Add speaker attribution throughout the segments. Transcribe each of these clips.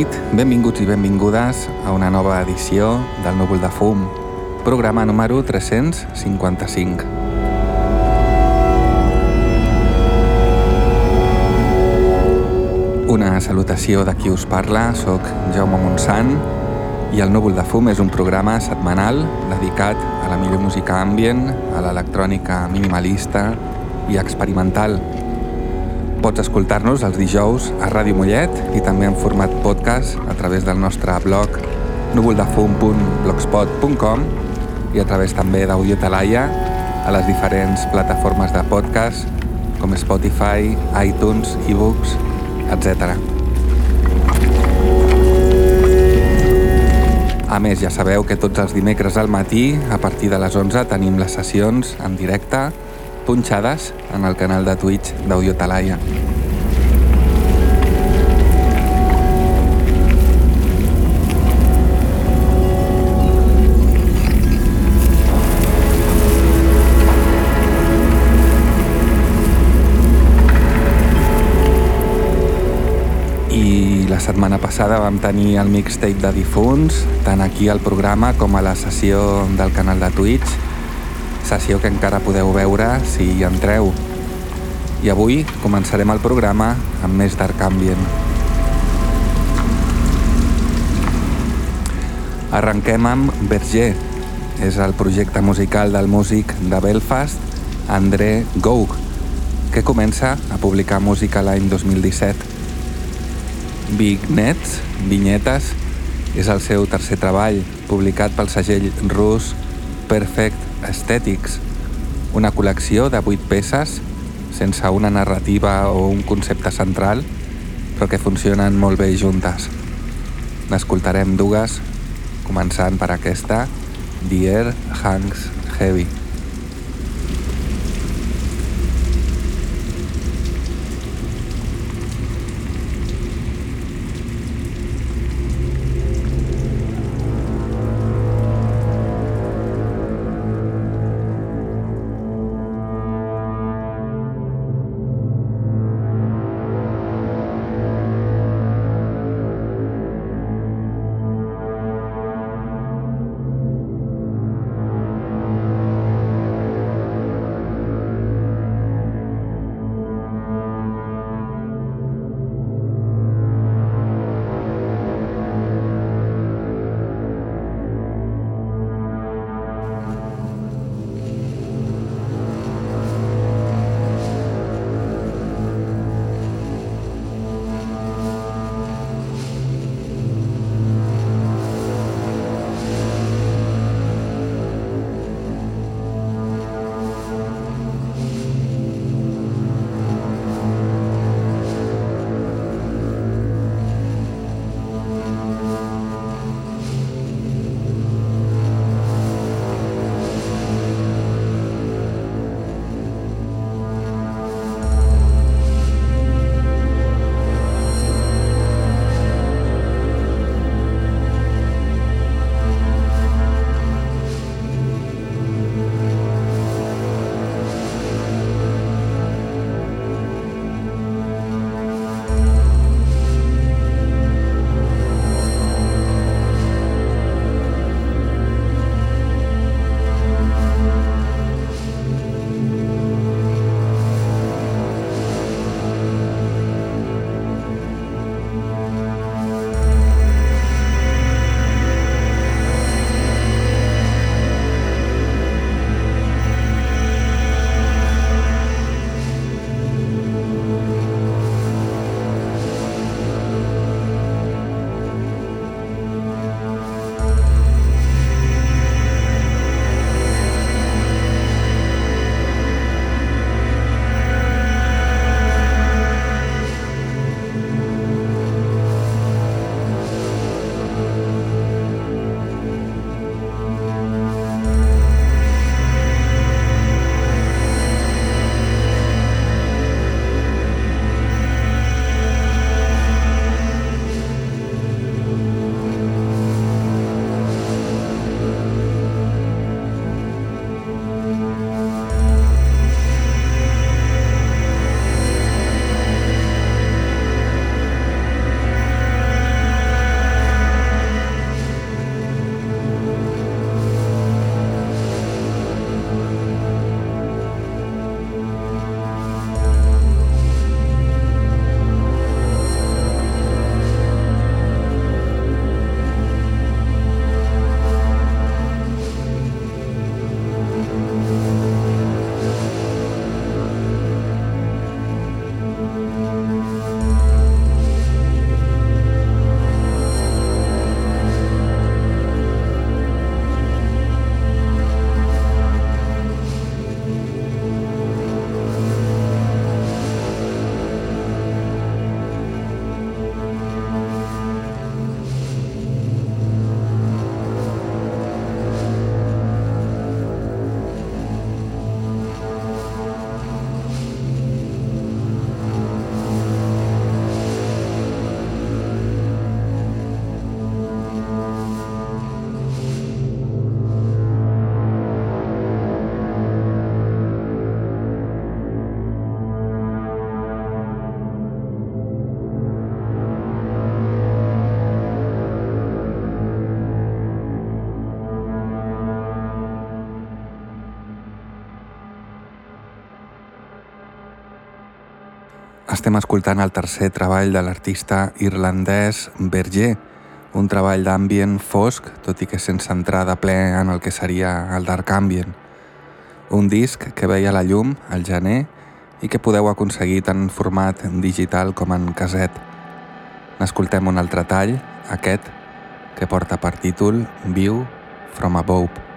Speaker 1: nit, benvinguts i benvingudes a una nova edició del Núvol de Fum, programa número 355. Una salutació de qui us parla, sóc Jaume Montsant i el Núvol de Fum és un programa setmanal dedicat a la millor música ambient, a l'electrònica minimalista i experimental, Pots escoltar-nos els dijous a Ràdio Mollet i també en format podcast a través del nostre blog núvoldefum.blogspot.com i a través també d'Audio Talaia a les diferents plataformes de podcast com Spotify, iTunes, ebooks, etc. A més, ja sabeu que tots els dimecres al matí, a partir de les 11, tenim les sessions en directe punxades en el canal de Twitch d'Audio Talaia. I la setmana passada vam tenir el mixtape de difunts, tant aquí al programa com a la sessió del canal de Twitch, sessió que encara podeu veure si hi entreu. I avui començarem el programa amb més Dark Ambient. Arrenquem amb Berger. És el projecte musical del músic de Belfast, André Goug, que comença a publicar música l'any 2017. Nets, Vinyetes, és el seu tercer treball, publicat pel segell rus Perfect Aesthetics, una col·lecció de 8 peces sense una narrativa o un concepte central, però que funcionen molt bé juntes. N'escoltarem dues, començant per aquesta, The Air Hangs Heavy. Estem escoltant el tercer treball de l'artista irlandès Berger, un treball d'ambient fosc, tot i que sense entrar de ple en el que seria el dark ambient. Un disc que veia la llum al gener i que podeu aconseguir tant en format digital com en caset. N'escoltem un altre tall, aquest, que porta per títol View from Above.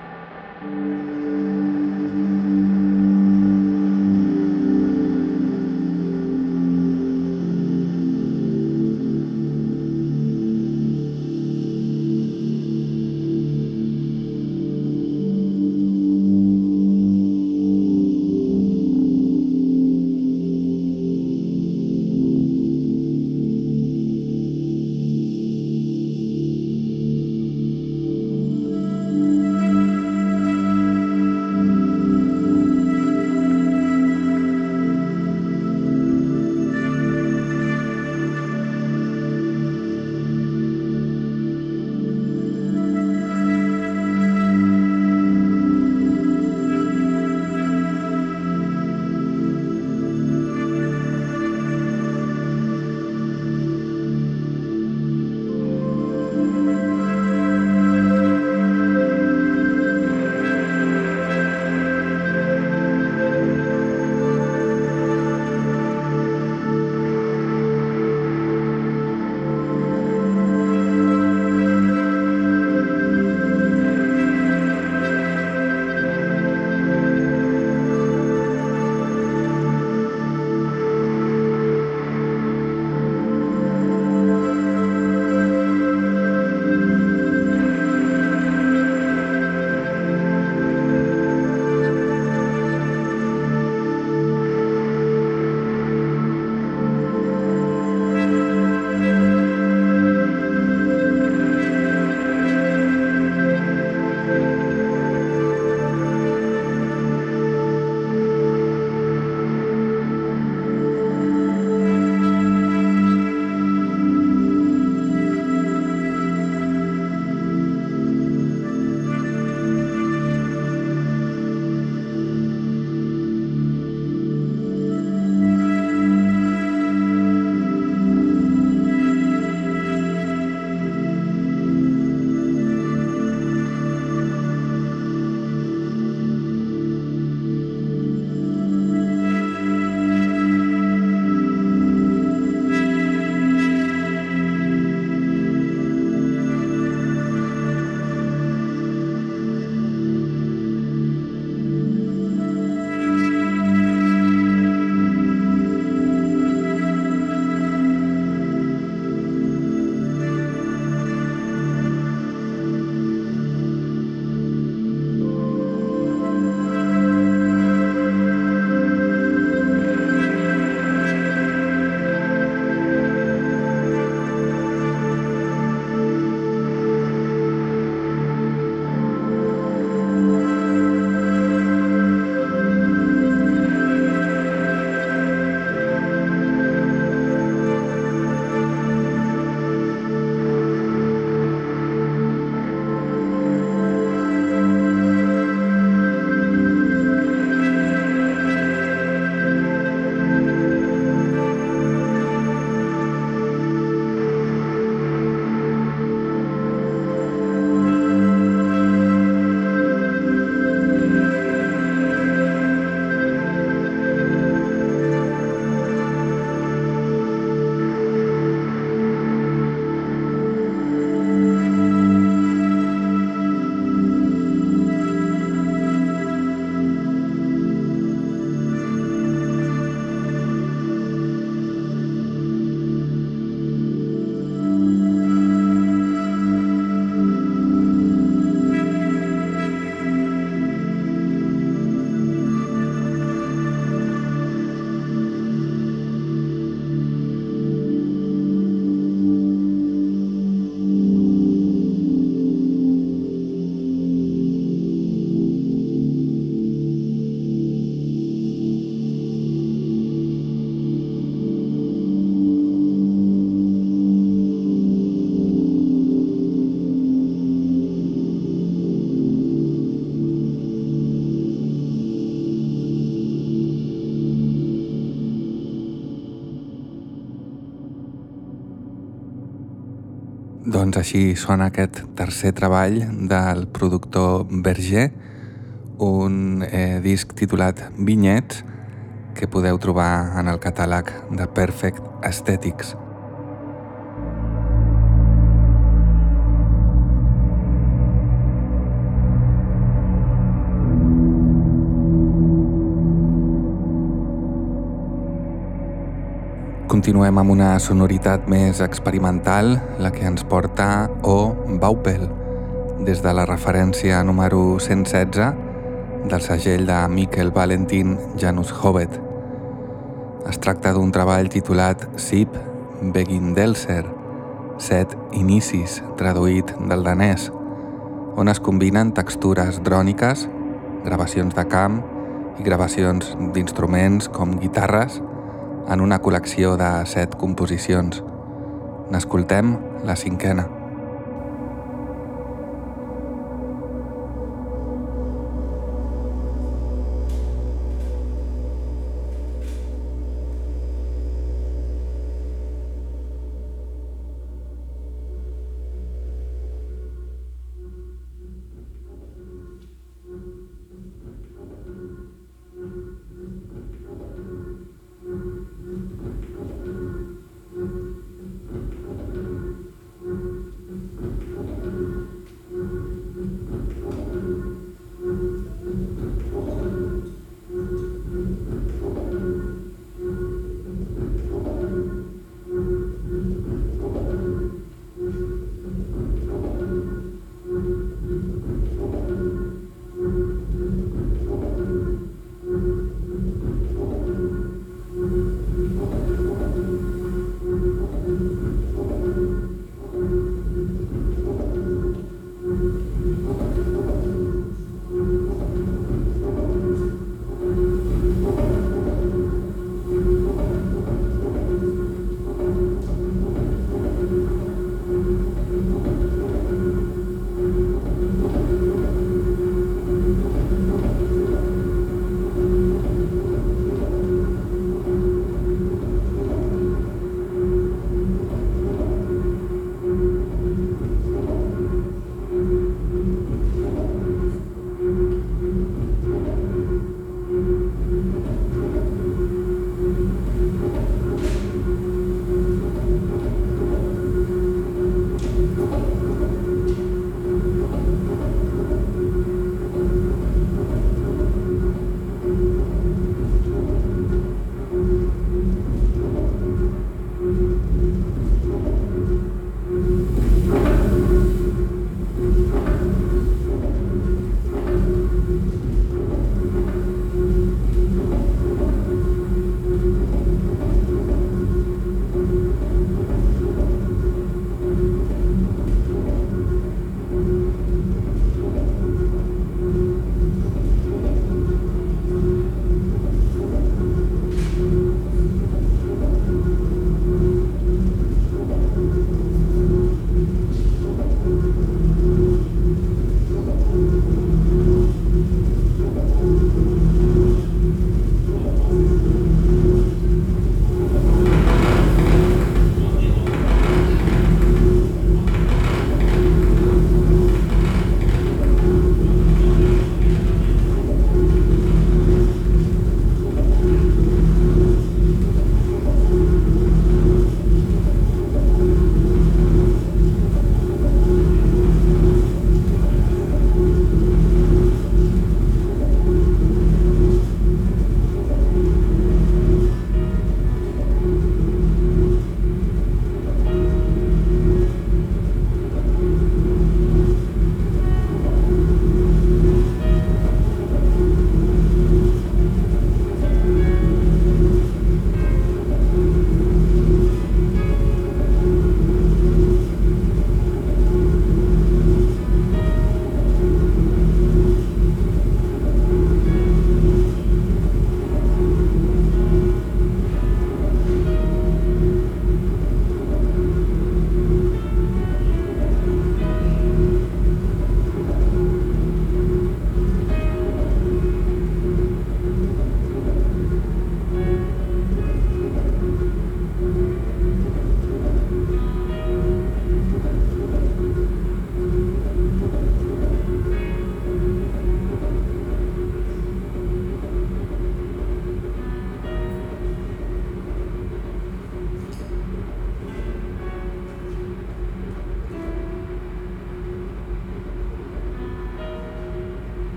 Speaker 1: Així sona aquest tercer treball del productor Berger, un eh, disc titulat Vinyets que podeu trobar en el catàleg de Perfect Aesthetics. Continuem amb una sonoritat més experimental, la que ens porta O Baupel, des de la referència número 116 del segell de Mikel Valentin Janus Hovet. Es tracta d'un treball titulat Sip Begindelser, set inicis, traduït del danès, on es combinen textures dròniques, gravacions de camp i gravacions d'instruments com guitarres, en una col·lecció de set composicions. N'escoltem la cinquena.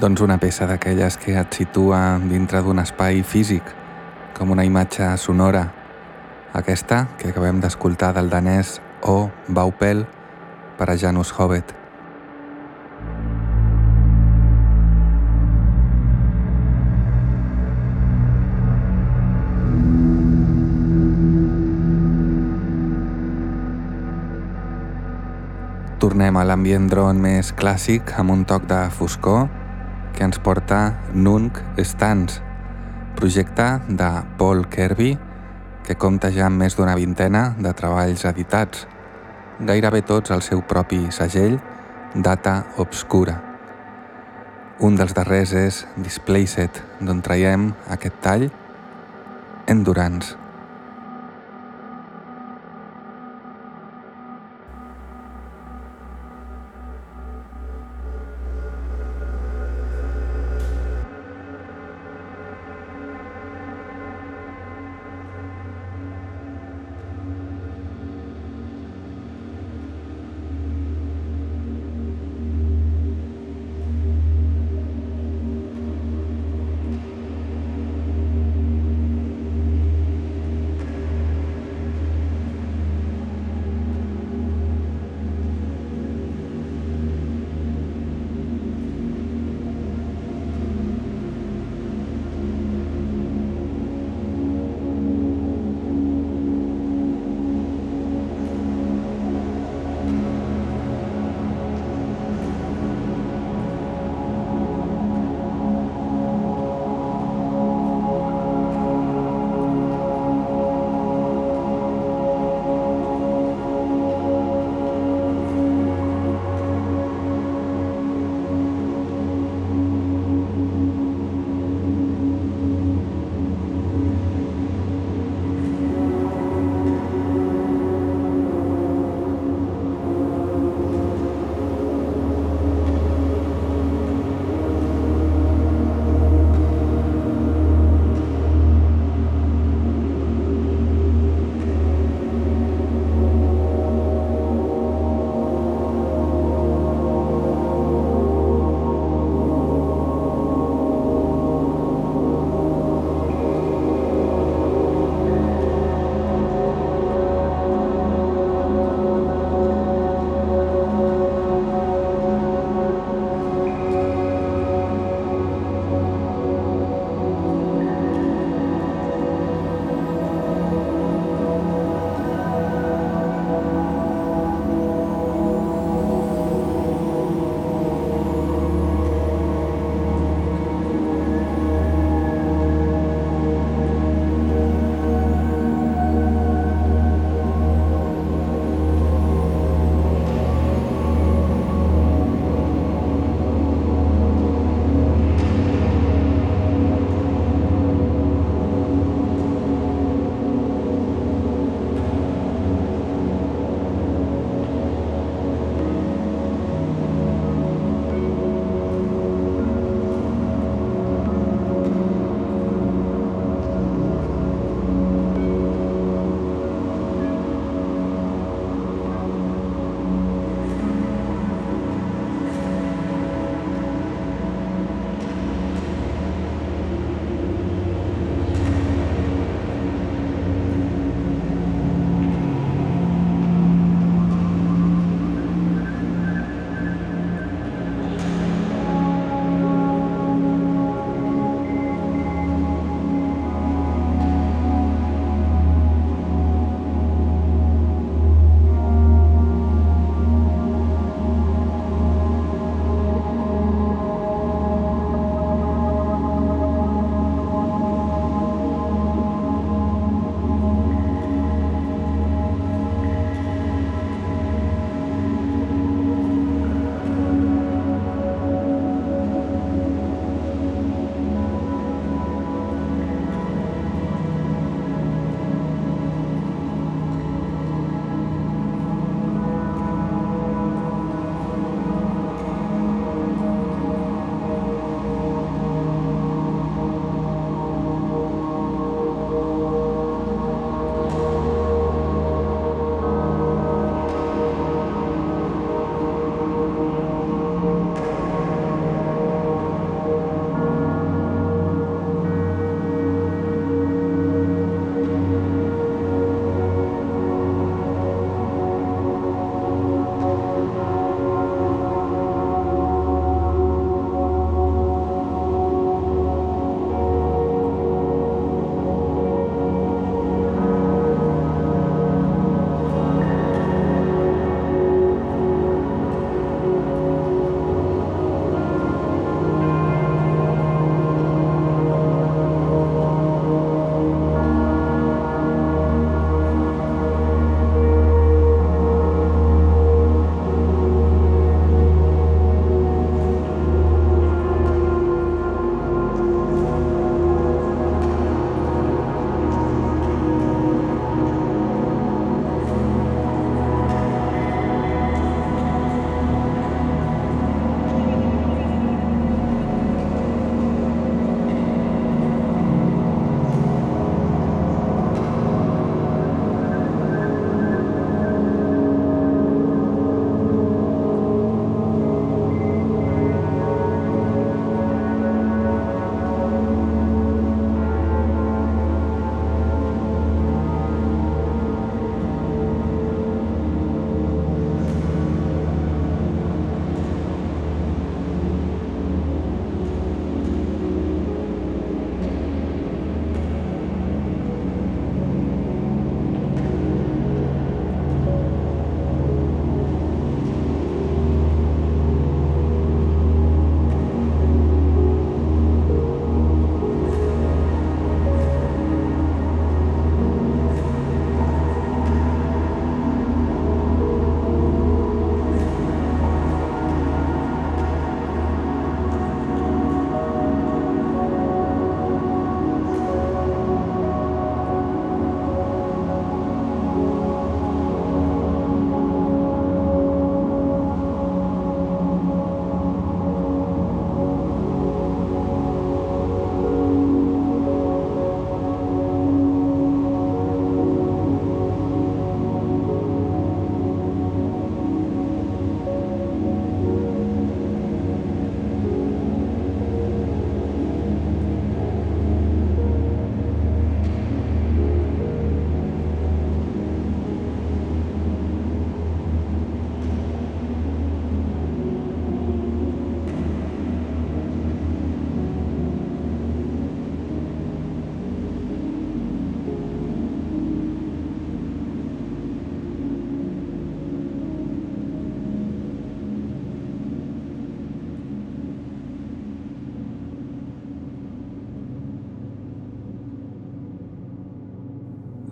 Speaker 1: Doncs una peça d'aquelles que et situa dintre d'un espai físic, com una imatge sonora. Aquesta que acabem d'escoltar del danès O. Baupel per a Janus Hobbit. Tornem a l'ambient dron més clàssic amb un toc de foscor que ens porta Nunc Stans, projecte de Paul Kirby que compta ja amb més d'una vintena de treballs editats, gairebé tots al seu propi segell Data Obscura. Un dels darrers és Displaced, d'on traiem aquest tall Endurance.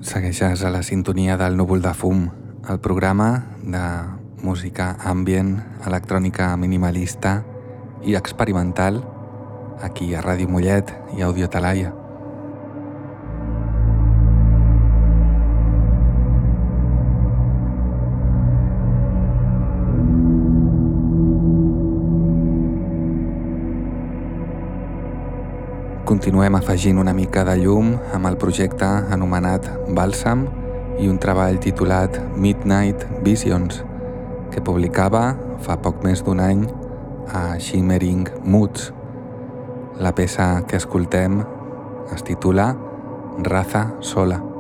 Speaker 1: Segueixes a la sintonia del núvol de fum, el programa de música ambient, electrònica minimalista i experimental aquí a Ràdio Mollet i Audio Talaia. Continuem afegint una mica de llum amb el projecte anomenat Bàlsam i un treball titulat Midnight Visions, que publicava fa poc més d'un any a Shimmering Moods. La peça que escoltem es titula Raza Sola.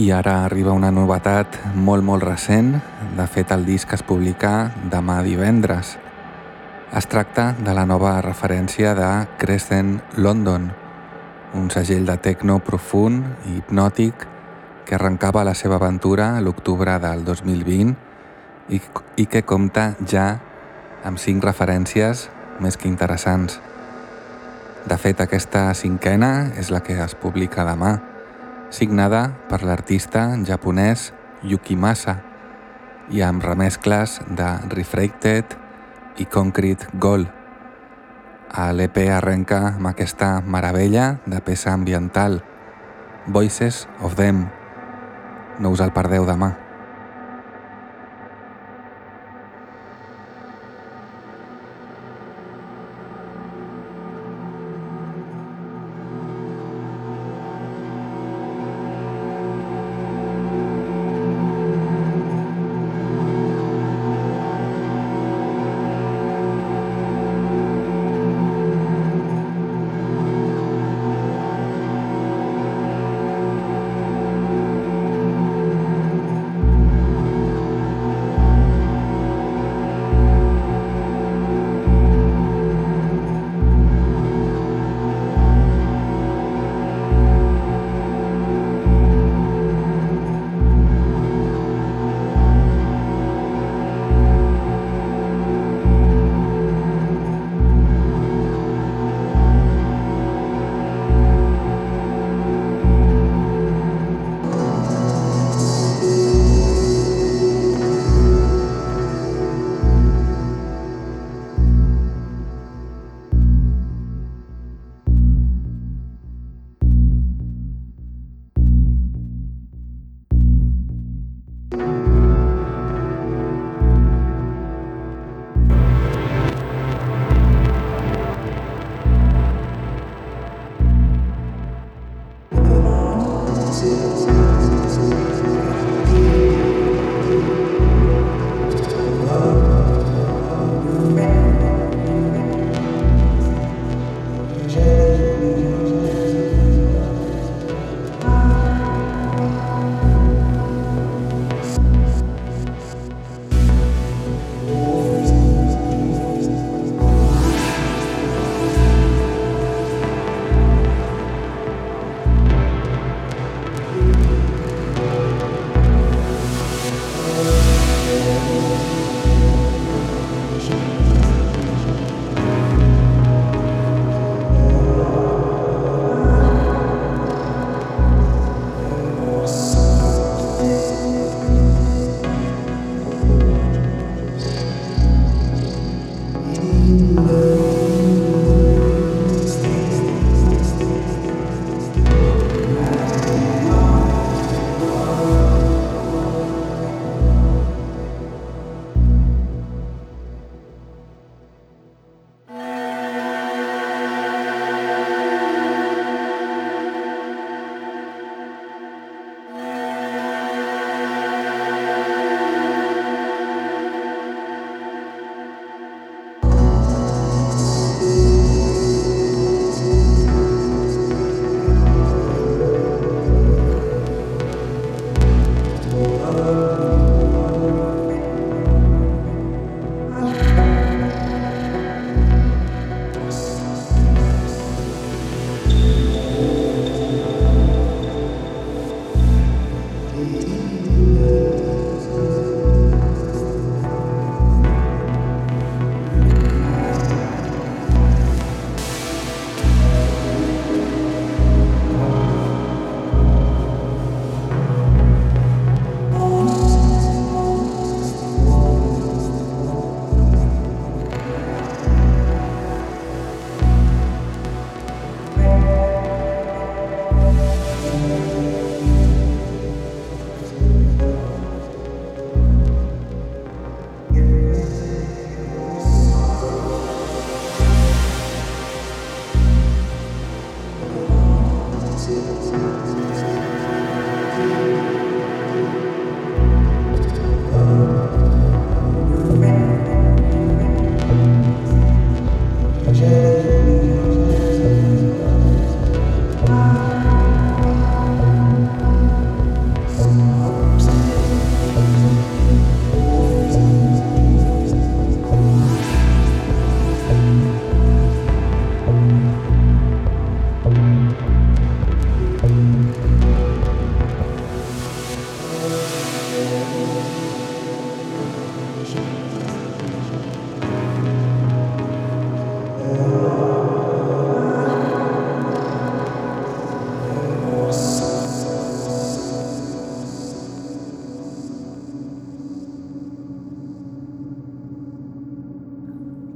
Speaker 1: I ara arriba una novetat molt molt recent, de fet el disc es publica demà divendres. Es tracta de la nova referència de Crescent London, un segell de techno profund i hipnòtic que arrencava la seva aventura l'octubre del 2020 i, i que compta ja amb cinc referències més que interessants. De fet, aquesta cinquena és la que es publica demà signada per l'artista japonès Yukimasa i amb remescles de Refracted i Concrete Gold. A l'EP arrenca amb aquesta meravella de peça ambiental, Voices of Them. No us el perdeu demà.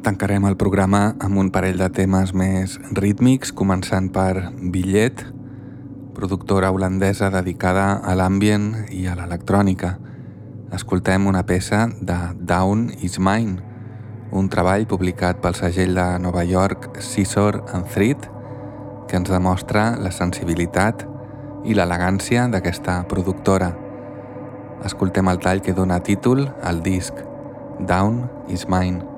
Speaker 1: Tancarem el programa amb un parell de temes més rítmics, començant per Billet, productora holandesa dedicada a l'ambient i a l'electrònica. Escoltem una peça de Down is Mine, un treball publicat pel segell de Nova York Scissor and Thread que ens demostra la sensibilitat i l'elegància d'aquesta productora. Escoltem el tall que dona títol al disc Down is Mine.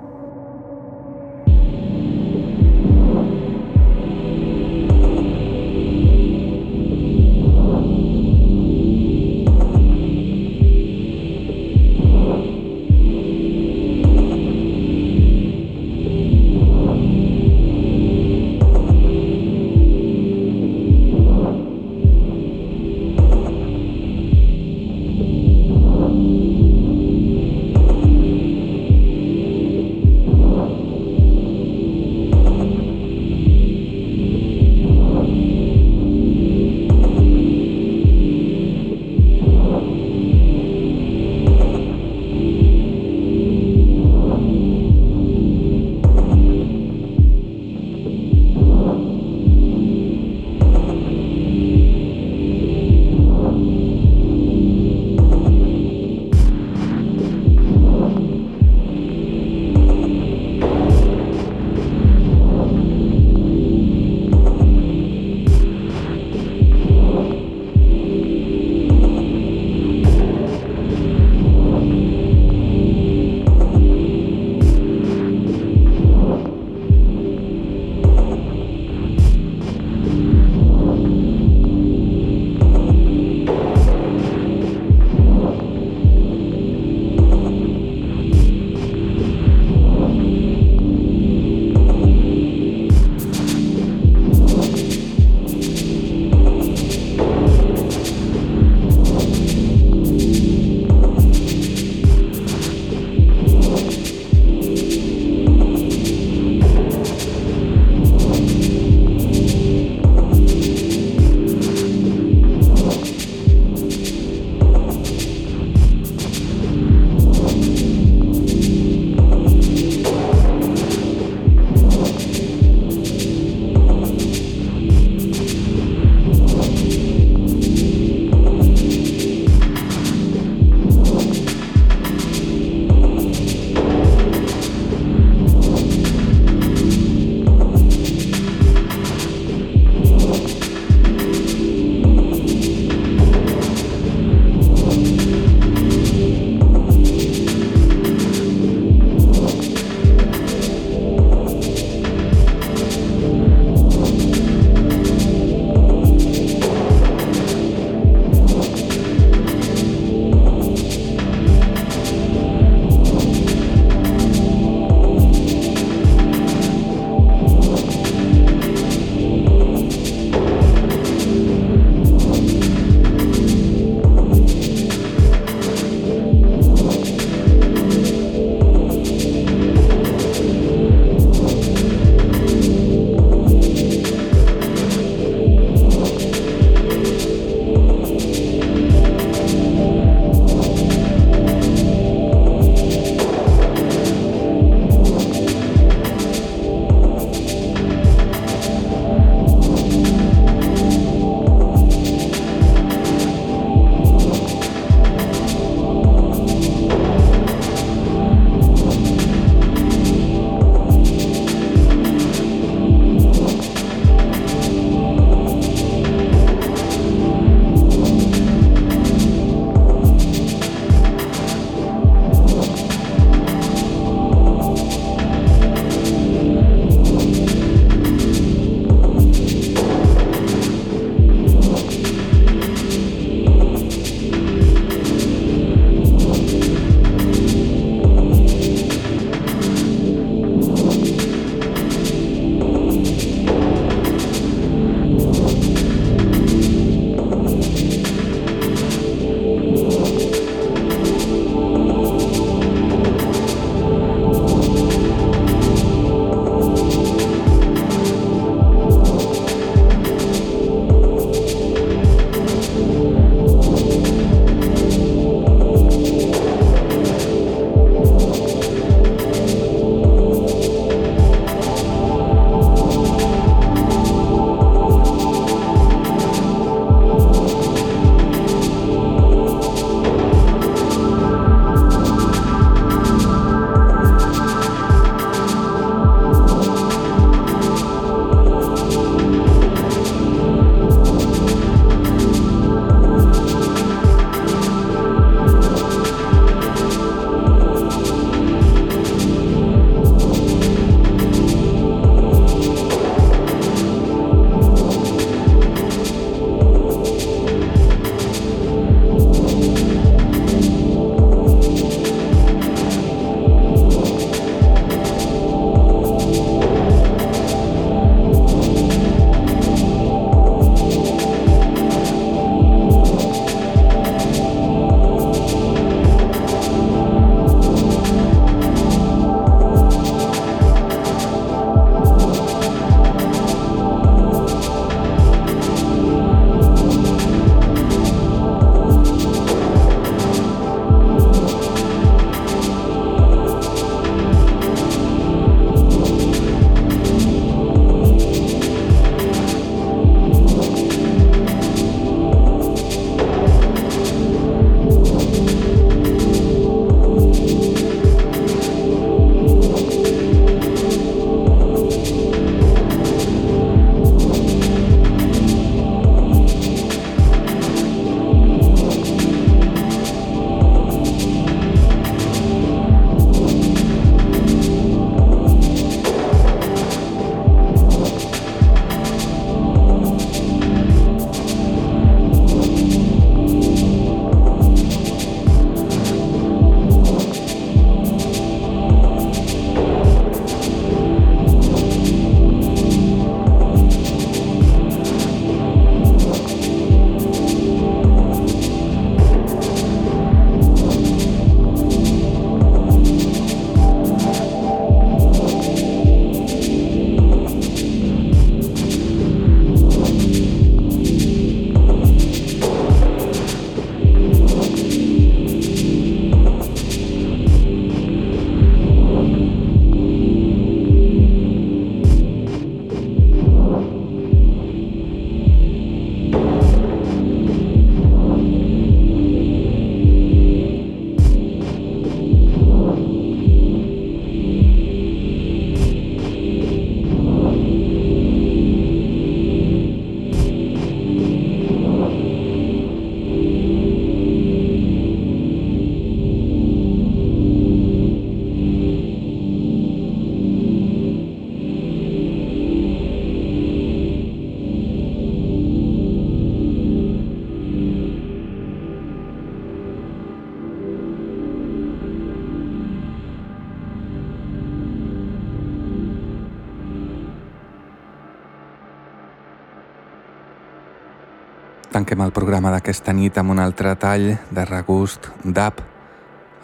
Speaker 1: Programa d'aquesta nit amb un altre tall de regust d'App,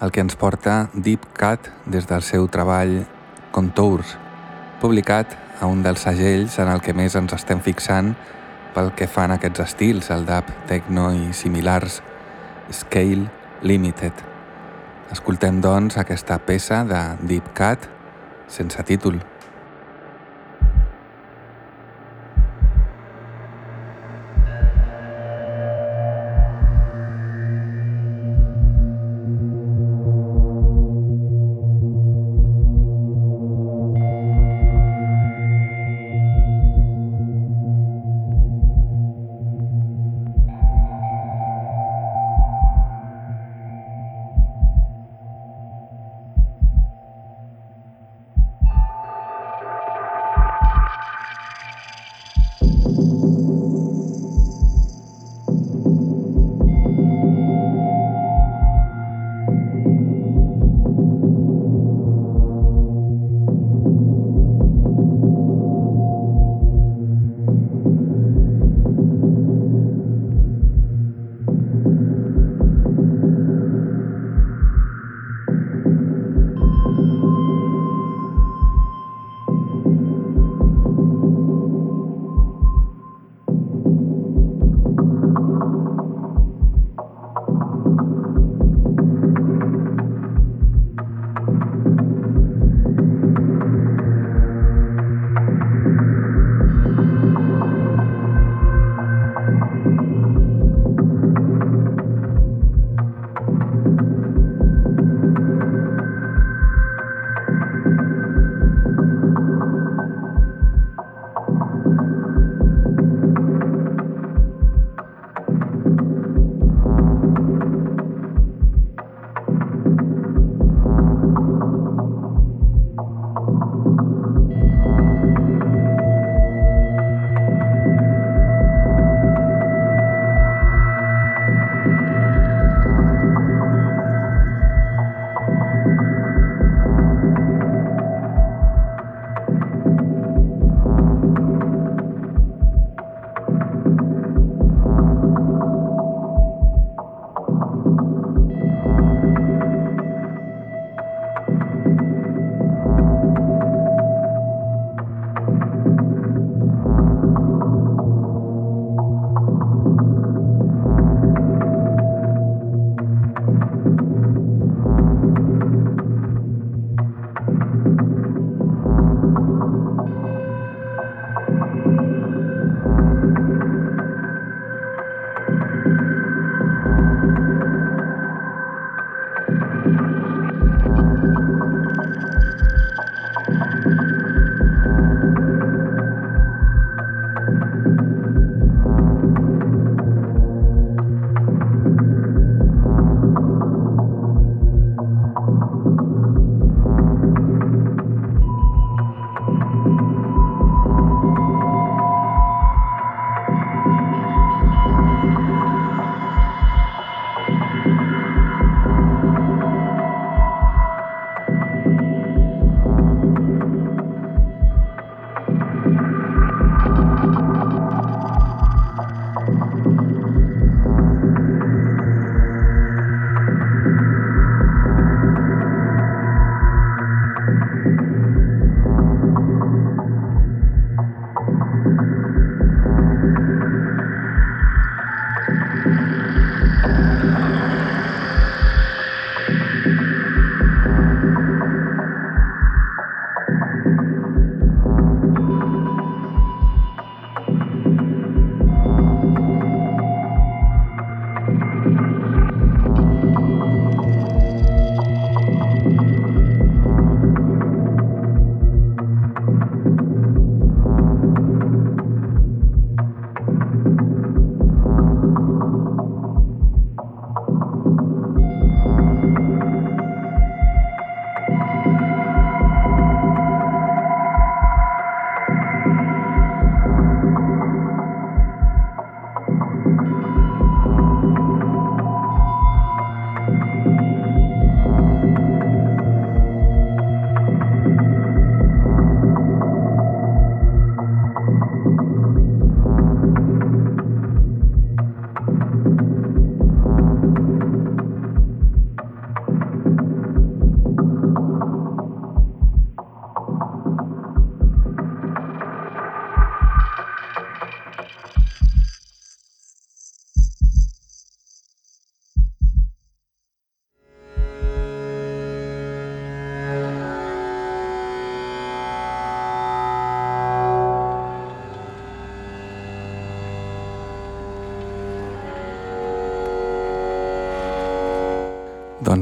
Speaker 1: el que ens porta Deep Cut des del seu treball Contours, publicat a un dels segells en el que més ens estem fixant pel que fan aquests estils, el dub, techno i similars, Scale Limited. Escoltem, doncs, aquesta peça de Deep Cut sense títol.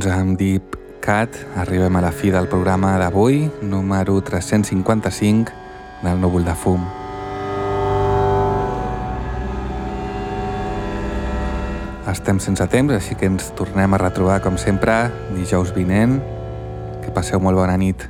Speaker 1: Doncs amb Deep Cat arribem a la fi del programa d'avui, número 355 del núvol de fum. Estem sense temps, així que ens tornem a retrobar com sempre dijous vinent. Que passeu molt bona nit.